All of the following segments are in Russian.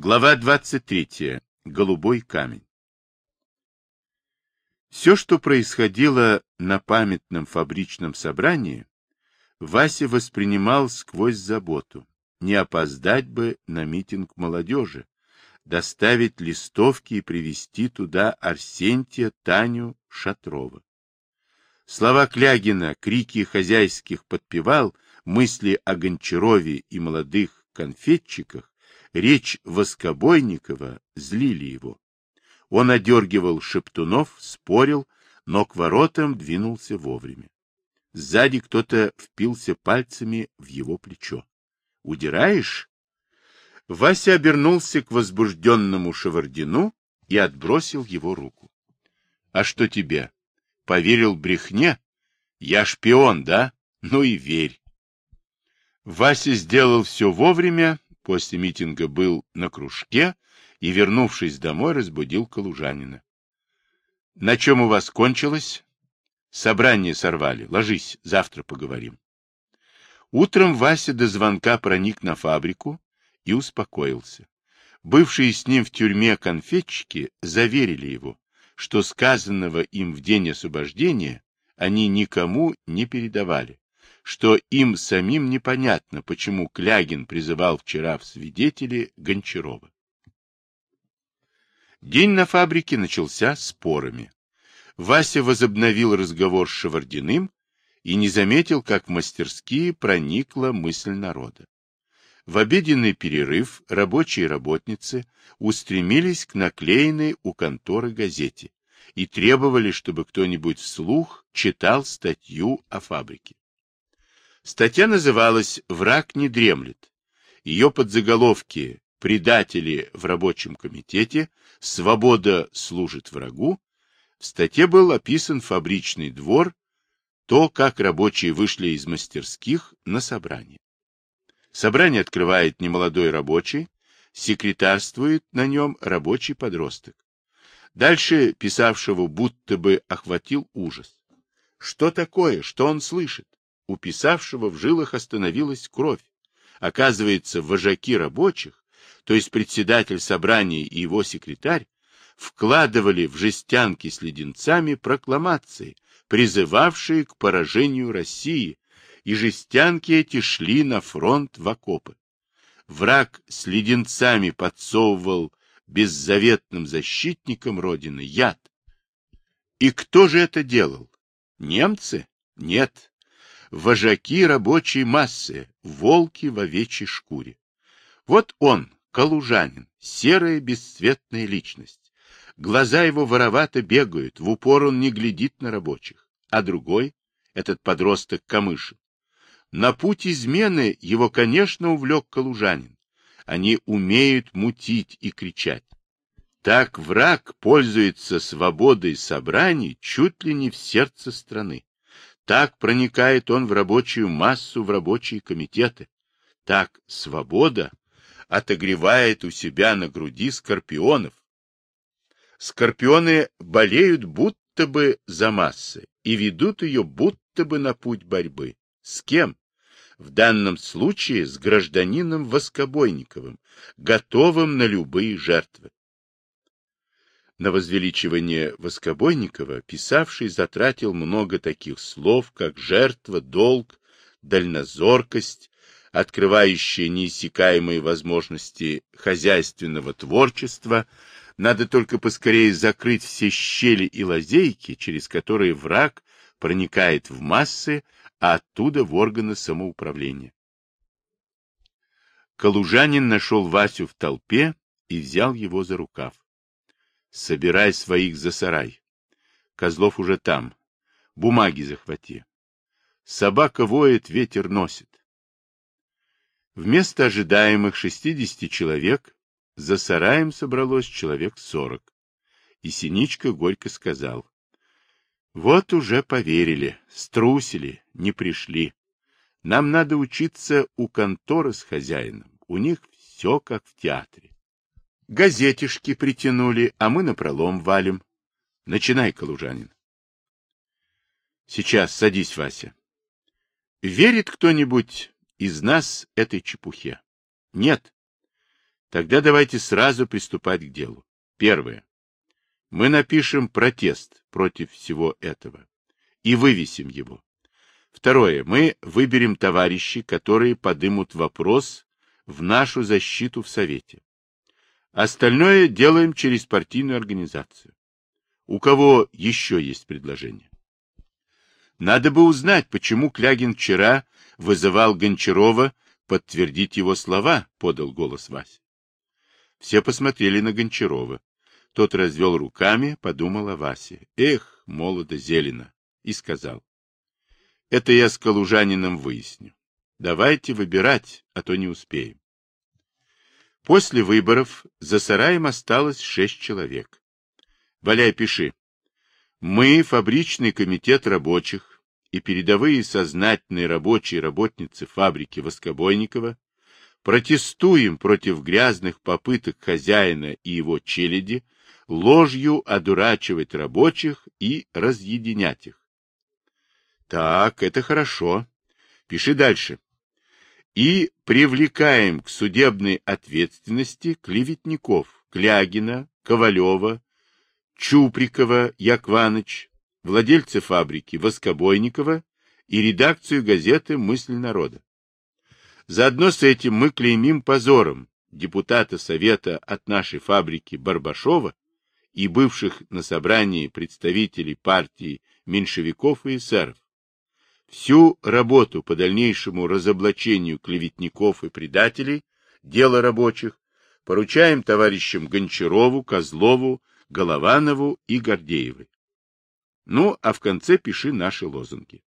Глава 23. Голубой камень. Все, что происходило на памятном фабричном собрании, Вася воспринимал сквозь заботу. Не опоздать бы на митинг молодежи, доставить листовки и привести туда Арсентия, Таню, Шатрова. Слова Клягина, крики хозяйских подпевал, мысли о Гончарове и молодых конфетчиках речь Воскобойникова злили его. Он одергивал шептунов, спорил, но к воротам двинулся вовремя. Сзади кто-то впился пальцами в его плечо. «Удираешь?» Вася обернулся к возбужденному Шевардину и отбросил его руку. «А что тебе? Поверил брехне? Я шпион, да? Ну и верь!» Вася сделал все вовремя, после митинга был на кружке и, вернувшись домой, разбудил Калужанина. — На чем у вас кончилось? — Собрание сорвали. Ложись, завтра поговорим. Утром Вася до звонка проник на фабрику и успокоился. Бывшие с ним в тюрьме конфетчики заверили его, что сказанного им в день освобождения они никому не передавали, что им самим непонятно, почему Клягин призывал вчера в свидетели Гончарова. День на фабрике начался спорами. Вася возобновил разговор с Шевардиным и не заметил, как в мастерские проникла мысль народа. В обеденный перерыв рабочие работницы устремились к наклеенной у конторы газете и требовали, чтобы кто-нибудь вслух читал статью о фабрике. Статья называлась «Враг не дремлет». Ее подзаголовки «Предатели в рабочем комитете», «Свобода служит врагу». В статье был описан фабричный двор, то, как рабочие вышли из мастерских на собрание. Собрание открывает немолодой рабочий, секретарствует на нем рабочий подросток. Дальше писавшего будто бы охватил ужас. Что такое? Что он слышит? У писавшего в жилах остановилась кровь. Оказывается, вожаки рабочих, то есть председатель собрания и его секретарь, вкладывали в жестянки с леденцами прокламации, призывавшие к поражению России, и жестянки эти шли на фронт в окопы. Враг с леденцами подсовывал беззаветным защитникам Родины яд. И кто же это делал? Немцы? Нет, вожаки рабочей массы, волки в овечьей шкуре. Вот он, калужанин, серая бесцветная личность. Глаза его воровато бегают, в упор он не глядит на рабочих. А другой, этот подросток Камышин, на путь измены его, конечно, увлек калужанин. Они умеют мутить и кричать. Так враг пользуется свободой собраний чуть ли не в сердце страны. Так проникает он в рабочую массу, в рабочие комитеты. Так свобода отогревает у себя на груди скорпионов. Скорпионы болеют будто бы за массы и ведут ее будто бы на путь борьбы. С кем? В данном случае с гражданином Воскобойниковым, готовым на любые жертвы. На возвеличивание Воскобойникова писавший затратил много таких слов, как жертва, долг, дальнозоркость, открывающие неиссякаемые возможности хозяйственного творчества. Надо только поскорее закрыть все щели и лазейки, через которые враг проникает в массы, а оттуда в органы самоуправления. Калужанин нашел Васю в толпе и взял его за рукав. Собирай своих за сарай. Козлов уже там. Бумаги захвати. Собака воет, ветер носит. Вместо ожидаемых шестидесяти человек за сараем собралось человек сорок. И Синичка горько сказал. Вот уже поверили, струсили, не пришли. Нам надо учиться у конторы с хозяином. У них все как в театре. Газетишки притянули, а мы напролом валим. Начинай, Калужанин. Сейчас садись, Вася. Верит кто-нибудь из нас этой чепухе? Нет. Тогда давайте сразу приступать к делу. Первое. Мы напишем протест против всего этого и вывесим его. Второе. Мы выберем товарищей, которые подымут вопрос в нашу защиту в Совете. Остальное делаем через партийную организацию. У кого еще есть предложение? Надо бы узнать, почему Клягин вчера вызывал Гончарова подтвердить его слова, подал голос Вася. Все посмотрели на Гончарова. Тот развел руками, подумал о Васе. Эх, молодо зелено. И сказал. Это я с Калужанином выясню. Давайте выбирать, а то не успеем. После выборов за сараем осталось шесть человек. Валяй, пиши. Мы, фабричный комитет рабочих и передовые сознательные рабочие работницы фабрики Воскобойникова, протестуем против грязных попыток хозяина и его челяди ложью одурачивать рабочих и разъединять их. Так, это хорошо. Пиши дальше и привлекаем к судебной ответственности клеветников Клягина, Ковалева, Чуприкова, Якваныч, владельца фабрики Воскобойникова и редакцию газеты «Мысль народа». Заодно с этим мы клеймим позором депутата Совета от нашей фабрики Барбашова и бывших на собрании представителей партии меньшевиков и эсеров, Всю работу по дальнейшему разоблачению клеветников и предателей, дела рабочих, поручаем товарищам Гончарову, Козлову, Голованову и Гордеевой. Ну, а в конце пиши наши лозунги.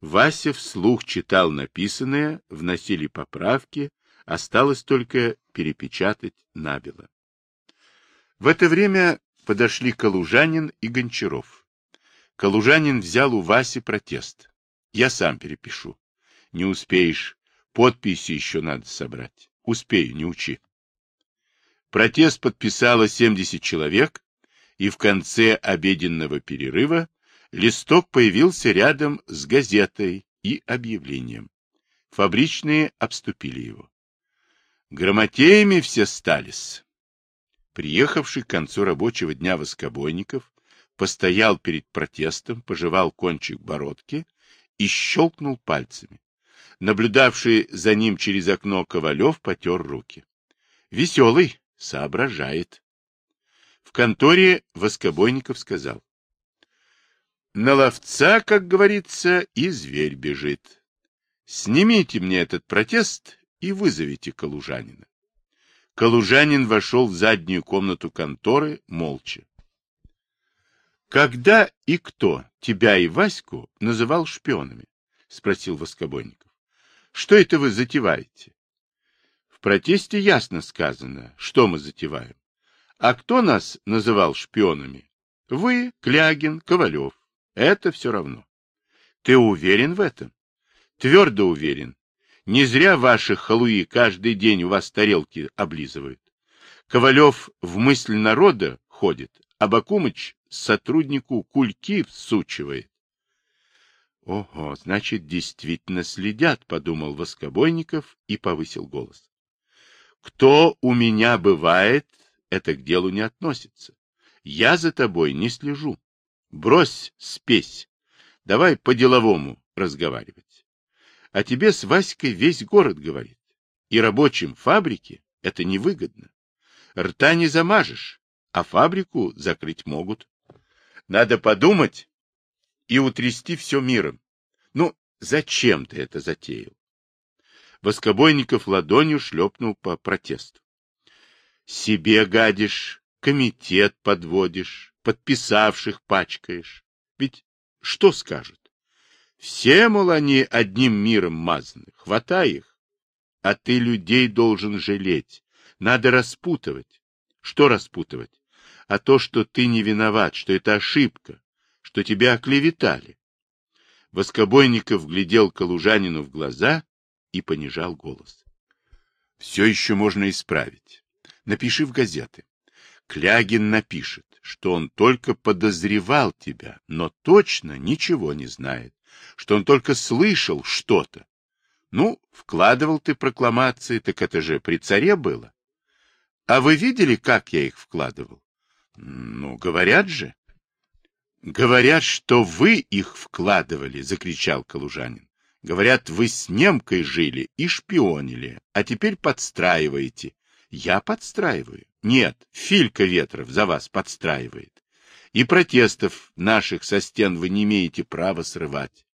Вася вслух читал написанное, вносили поправки, осталось только перепечатать набело. В это время подошли Калужанин и Гончаров. Калужанин взял у Васи протест. Я сам перепишу. Не успеешь. Подписи еще надо собрать. Успею, не учи. Протест подписало 70 человек, и в конце обеденного перерыва листок появился рядом с газетой и объявлением. Фабричные обступили его. Грамотеями все стались. Приехавший к концу рабочего дня воскобойников постоял перед протестом, пожевал кончик бородки и щелкнул пальцами. Наблюдавший за ним через окно Ковалев потер руки. Веселый, соображает. В конторе Воскобойников сказал. На ловца, как говорится, и зверь бежит. Снимите мне этот протест и вызовите Калужанина. Калужанин вошел в заднюю комнату конторы молча. Когда и кто тебя и Ваську называл шпионами? — спросил Воскобойников. — Что это вы затеваете? В протесте ясно сказано, что мы затеваем. А кто нас называл шпионами? Вы, Клягин, Ковалев. Это все равно. Ты уверен в этом? Твердо уверен. Не зря ваши халуи каждый день у вас тарелки облизывают. Ковалев в мысль народа ходит, а Бакумыч сотруднику кульки всучивает. Ого, значит, действительно следят, подумал Воскобойников и повысил голос. Кто у меня бывает, это к делу не относится. Я за тобой не слежу. Брось спесь. Давай по-деловому разговаривать. А тебе с Васькой весь город говорит. И рабочим фабрики это невыгодно. Рта не замажешь, а фабрику закрыть могут. Надо подумать и утрясти все миром. Ну, зачем ты это затеял? Воскобойников ладонью шлепнул по протесту. Себе гадишь, комитет подводишь, подписавших пачкаешь. Ведь что скажут? Все, мол, они одним миром мазаны, хватай их. А ты людей должен жалеть, надо распутывать. Что распутывать? А то, что ты не виноват, что это ошибка, что тебя оклеветали. Воскобойников глядел Калужанину в глаза и понижал голос. Все еще можно исправить. Напиши в газеты. Клягин напишет, что он только подозревал тебя, но точно ничего не знает, что он только слышал что-то. Ну, вкладывал ты прокламации, так это же при царе было. А вы видели, как я их вкладывал? Ну, говорят же. Говорят, что вы их вкладывали, закричал Калужанин. Говорят, вы с немкой жили и шпионили, а теперь подстраиваете. Я подстраиваю. Нет, Филька Ветров за вас подстраивает. И протестов наших со стен вы не имеете права срывать.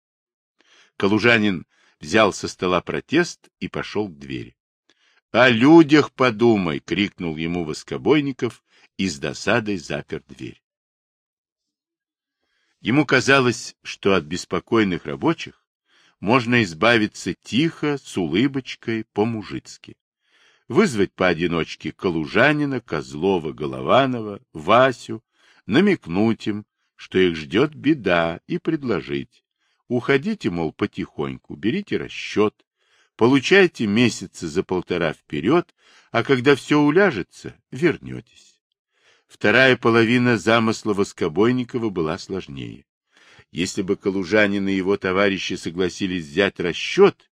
Калужанин взял со стола протест и пошел к двери. — О людях подумай! — крикнул ему Воскобойников и с досадой запер дверь. Ему казалось, что от беспокойных рабочих можно избавиться тихо, с улыбочкой, по-мужицки. Вызвать поодиночке Калужанина, Козлова, Голованова, Васю, намекнуть им, что их ждет беда, и предложить. Уходите, мол, потихоньку, берите расчет, получайте месяца за полтора вперед, а когда все уляжется, вернетесь. Вторая половина замысла Воскобойникова была сложнее. Если бы Калужанин и его товарищи согласились взять расчет,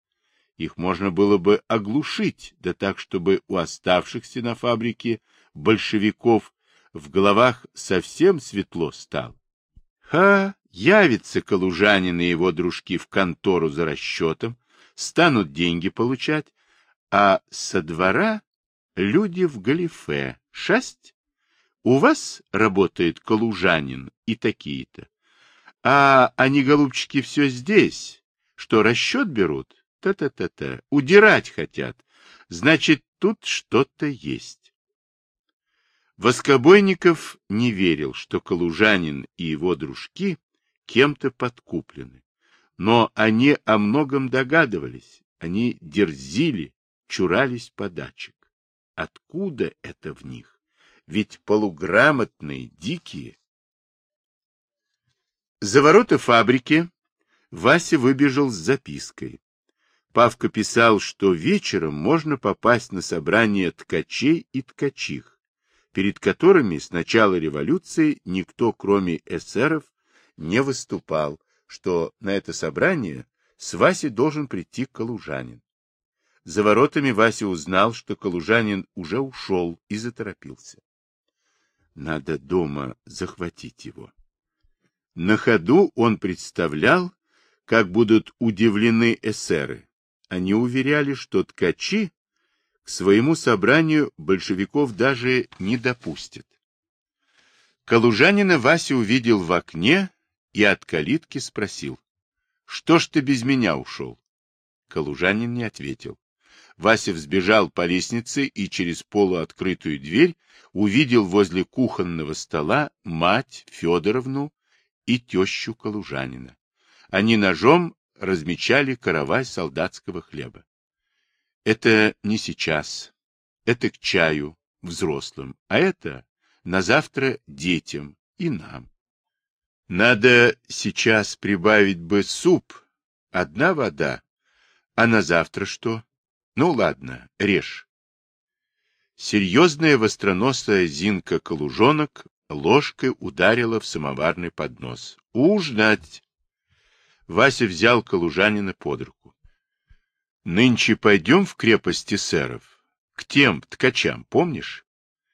их можно было бы оглушить, да так, чтобы у оставшихся на фабрике большевиков в головах совсем светло стало. Ха, явится Калужанин и его дружки в контору за расчетом, станут деньги получать, а со двора люди в галифе. Шесть? У вас работает Калужанин и такие-то. А они, голубчики, все здесь, что расчет берут, Та-та-та-та. Удирать хотят. Значит, тут что-то есть. Воскобойников не верил, что Калужанин и его дружки кем-то подкуплены. Но они о многом догадывались. Они дерзили, чурались подачек. Откуда это в них? Ведь полуграмотные, дикие. За ворота фабрики Вася выбежал с запиской. Павка писал, что вечером можно попасть на собрание ткачей и ткачих, перед которыми с начала революции никто, кроме эсеров, не выступал, что на это собрание с Васей должен прийти Калужанин. За воротами Вася узнал, что Калужанин уже ушел и заторопился. Надо дома захватить его. На ходу он представлял, как будут удивлены эсеры, они уверяли, что ткачи к своему собранию большевиков даже не допустят. Калужанина Вася увидел в окне и от калитки спросил. — Что ж ты без меня ушел? Калужанин не ответил. Вася взбежал по лестнице и через полуоткрытую дверь увидел возле кухонного стола мать Федоровну и тещу Калужанина. Они ножом размечали каравай солдатского хлеба. Это не сейчас, это к чаю, взрослым, а это на завтра детям и нам. Надо сейчас прибавить бы суп, одна вода, а на завтра что? Ну ладно, режь. Серьезная востроносая Зинка-колужонок ложкой ударила в самоварный поднос. Ужинать! Вася взял Калужанина под руку. — Нынче пойдем в крепости сэров, к тем ткачам, помнишь?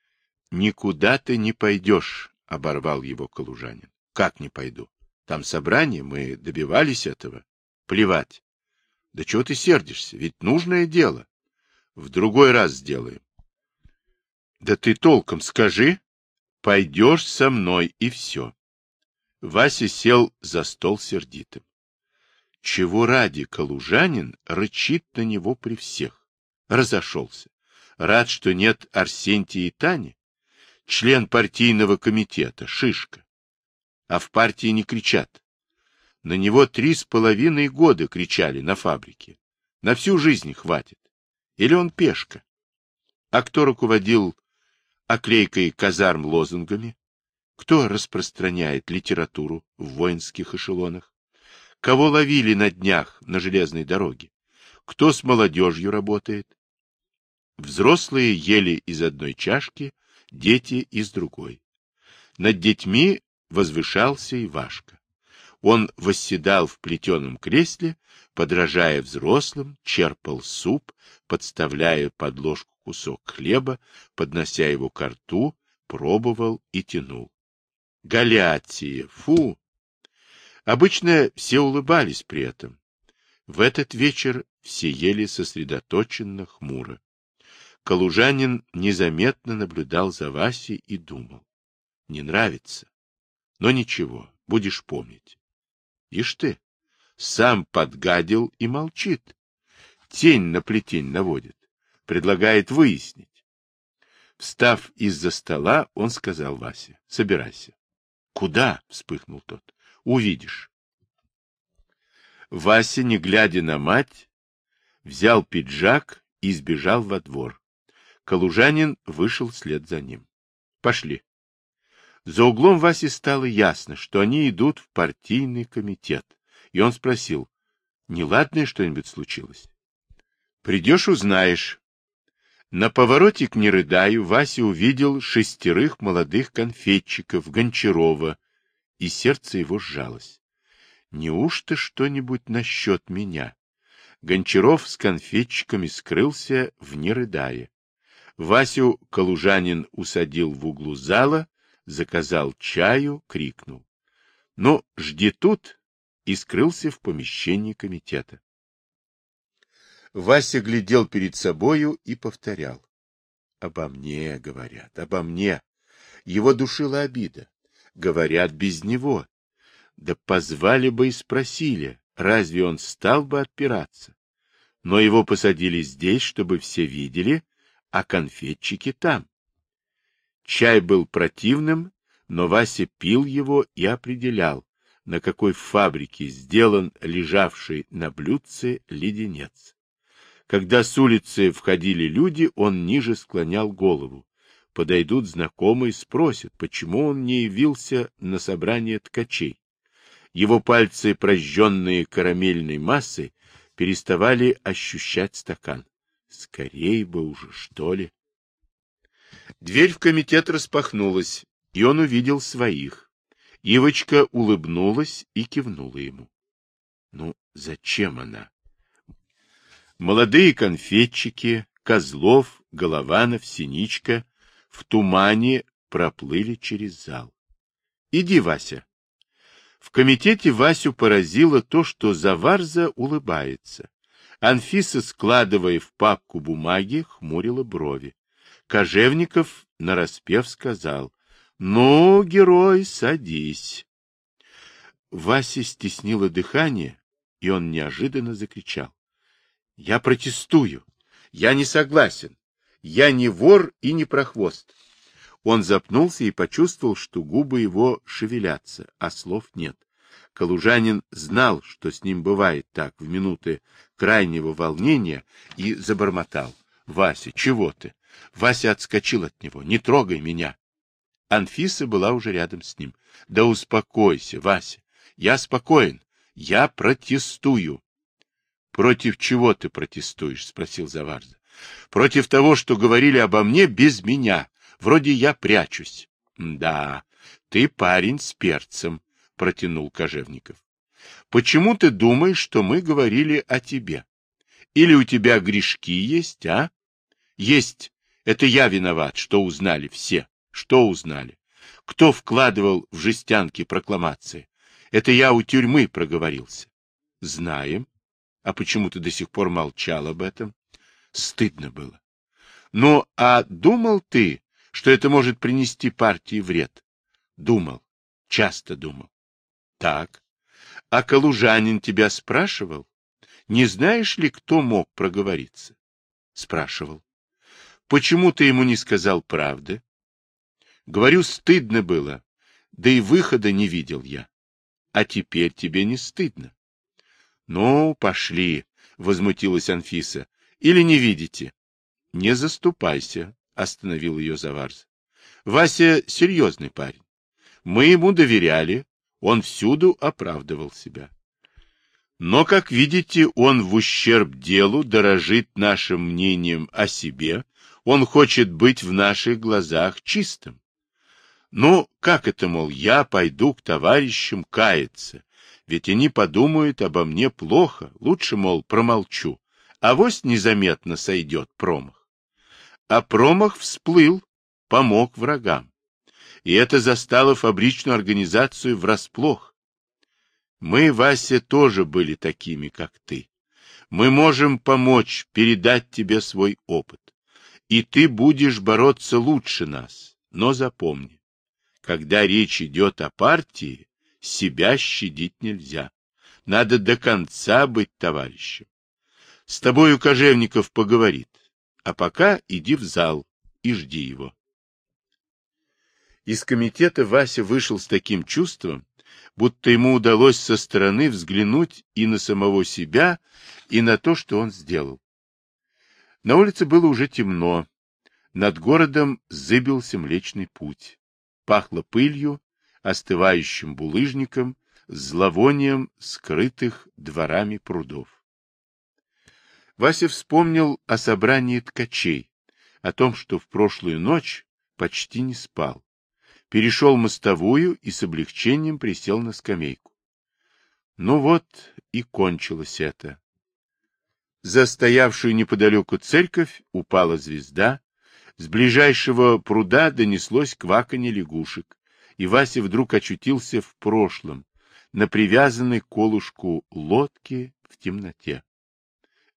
— Никуда ты не пойдешь, — оборвал его Калужанин. — Как не пойду? Там собрание, мы добивались этого. Плевать. Да чего ты сердишься? Ведь нужное дело. В другой раз сделаем. Да ты толком скажи. Пойдешь со мной, и все. Вася сел за стол сердитым. Чего ради калужанин рычит на него при всех? Разошелся. Рад, что нет Арсентия и Тани. Член партийного комитета, шишка. А в партии не кричат. На него три с половиной года кричали на фабрике. На всю жизнь хватит. Или он пешка? А кто руководил оклейкой казарм лозунгами? Кто распространяет литературу в воинских эшелонах? Кого ловили на днях на железной дороге? Кто с молодежью работает? Взрослые ели из одной чашки, дети из другой. Над детьми возвышался Ивашка. Он восседал в плетеном кресле, подражая взрослым, черпал суп, подставляя под ложку кусок хлеба, поднося его к рту, пробовал и тянул. Галяция! Фу! Обычно все улыбались при этом. В этот вечер все ели сосредоточенно, хмуро. Калужанин незаметно наблюдал за Васей и думал. Не нравится. Но ничего, будешь помнить. Ишь ты, сам подгадил и молчит. Тень на плетень наводит. Предлагает выяснить. Встав из-за стола, он сказал Васе, собирайся. Куда? вспыхнул тот. Увидишь. Вася, не глядя на мать, взял пиджак и сбежал во двор. Калужанин вышел вслед за ним. Пошли. За углом Васе стало ясно, что они идут в партийный комитет, и он спросил, неладное что-нибудь случилось? Придешь, узнаешь. На повороте к Нерыдаю Вася увидел шестерых молодых конфетчиков Гончарова, и сердце его сжалось. Неужто что-нибудь насчет меня? Гончаров с конфетчиками скрылся в Нерыдае. Васю Калужанин усадил в углу зала, заказал чаю, крикнул. — Ну, жди тут! и скрылся в помещении комитета. Вася глядел перед собою и повторял. Обо мне, говорят, обо мне. Его душила обида. Говорят, без него. Да позвали бы и спросили, разве он стал бы отпираться. Но его посадили здесь, чтобы все видели, а конфетчики там. Чай был противным, но Вася пил его и определял, на какой фабрике сделан лежавший на блюдце леденец. Когда с улицы входили люди, он ниже склонял голову. Подойдут знакомые, спросят, почему он не явился на собрание ткачей. Его пальцы, прожженные карамельной массой, переставали ощущать стакан. Скорей бы уже, что ли. Дверь в комитет распахнулась, и он увидел своих. Ивочка улыбнулась и кивнула ему. Ну, зачем она? Молодые конфетчики, Козлов, Голованов, Синичка в тумане проплыли через зал. Иди, Вася. В комитете Васю поразило то, что Заварза улыбается. Анфиса, складывая в папку бумаги, хмурила брови. Кожевников нараспев сказал, «Ну, герой, садись». Вася стеснило дыхание, и он неожиданно закричал. «Я протестую! Я не согласен! Я не вор и не прохвост!» Он запнулся и почувствовал, что губы его шевелятся, а слов нет. Калужанин знал, что с ним бывает так в минуты крайнего волнения, и забормотал. — Вася, чего ты? Вася отскочил от него. Не трогай меня. Анфиса была уже рядом с ним. — Да успокойся, Вася. Я спокоен. Я протестую. — Против чего ты протестуешь? — спросил Заварза. — Против того, что говорили обо мне без меня. Вроде я прячусь. — Да, ты парень с перцем, — протянул Кожевников. — Почему ты думаешь, что мы говорили о тебе? Или у тебя грешки есть, а? — Есть. Это я виноват, что узнали все. Что узнали? Кто вкладывал в жестянки прокламации? Это я у тюрьмы проговорился. Знаем. А почему ты до сих пор молчал об этом? Стыдно было. Ну, а думал ты, что это может принести партии вред? Думал. Часто думал. Так. А Калужанин тебя спрашивал? Не знаешь ли, кто мог проговориться? Спрашивал. Почему ты ему не сказал правды? Говорю, стыдно было, да и выхода не видел я. А теперь тебе не стыдно. Ну, пошли, возмутилась Анфиса. Или не видите? Не заступайся, остановил ее Заварз. Вася серьезный парень. Мы ему доверяли, он всюду оправдывал себя. Но, как видите, он в ущерб делу дорожит нашим мнением о себе, он хочет быть в наших глазах чистым. Ну, как это, мол, я пойду к товарищам каяться? Ведь они подумают обо мне плохо, лучше, мол, промолчу. А вось незаметно сойдет промах. А промах всплыл, помог врагам. И это застало фабричную организацию врасплох. Мы, Вася, тоже были такими, как ты. Мы можем помочь, передать тебе свой опыт. И ты будешь бороться лучше нас. Но запомни, когда речь идет о партии, себя щадить нельзя. Надо до конца быть товарищем. С тобою Кожевников поговорит. А пока иди в зал и жди его. Из комитета Вася вышел с таким чувством, будто ему удалось со стороны взглянуть и на самого себя, и на то, что он сделал. На улице было уже темно. Над городом зыбился Млечный Путь. Пахло пылью, остывающим булыжником, зловонием скрытых дворами прудов. Вася вспомнил о собрании ткачей, о том, что в прошлую ночь почти не спал. Перешел мостовую и с облегчением присел на скамейку. Ну вот и кончилось это. За стоявшую неподалеку церковь упала звезда, с ближайшего пруда донеслось кваканье лягушек, и Вася вдруг очутился в прошлом, на привязанной к колушку лодке в темноте.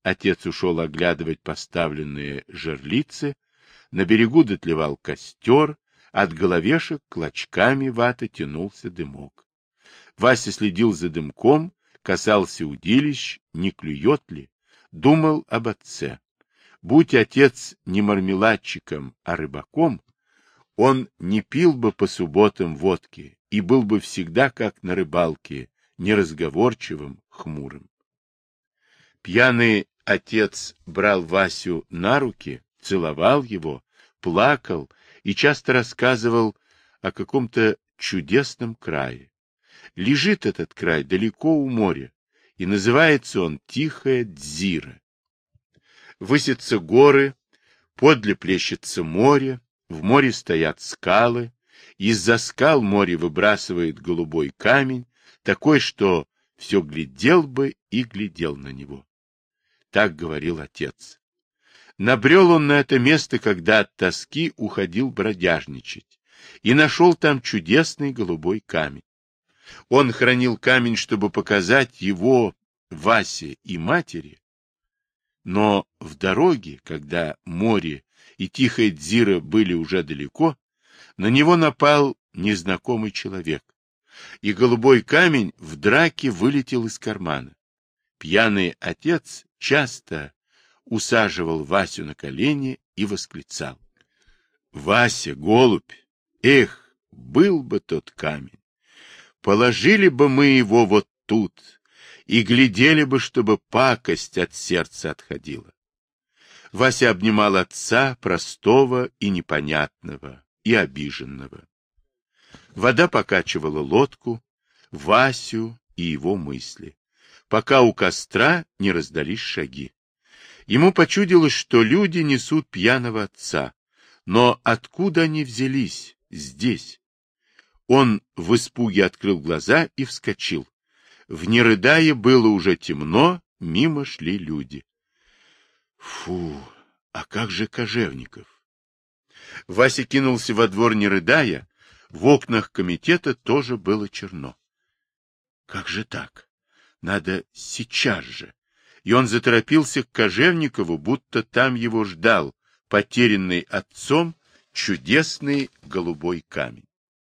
Отец ушел оглядывать поставленные жерлицы, на берегу дотлевал костер, от головешек клочками ваты тянулся дымок. Вася следил за дымком, касался удилищ, не клюет ли, думал об отце. Будь отец не мармеладчиком, а рыбаком, он не пил бы по субботам водки и был бы всегда как на рыбалке, неразговорчивым, хмурым. Пьяный отец брал Васю на руки, целовал его, плакал и часто рассказывал о каком-то чудесном крае. Лежит этот край далеко у моря, и называется он Тихая Дзира. Высятся горы, подле плещется море, в море стоят скалы, из-за скал море выбрасывает голубой камень, такой, что все глядел бы и глядел на него. Так говорил отец. Набрел он на это место, когда от тоски уходил бродяжничать, и нашел там чудесный голубой камень. Он хранил камень, чтобы показать его Васе и матери, но в дороге, когда море и тихая Дзира были уже далеко, на него напал незнакомый человек, и голубой камень в драке вылетел из кармана. Пьяный отец часто усаживал Васю на колени и восклицал. — Вася, голубь, эх, был бы тот камень! Положили бы мы его вот тут и глядели бы, чтобы пакость от сердца отходила. Вася обнимал отца, простого и непонятного, и обиженного. Вода покачивала лодку, Васю и его мысли, пока у костра не раздались шаги. Ему почудилось, что люди несут пьяного отца, но откуда они взялись здесь? Он в испуге открыл глаза и вскочил. В Нерыдае было уже темно, мимо шли люди. Фу, а как же Кожевников? Вася кинулся во двор, не рыдая. В окнах комитета тоже было черно. Как же так? Надо сейчас же. И он заторопился к Кожевникову, будто там его ждал, потерянный отцом, чудесный голубой камень.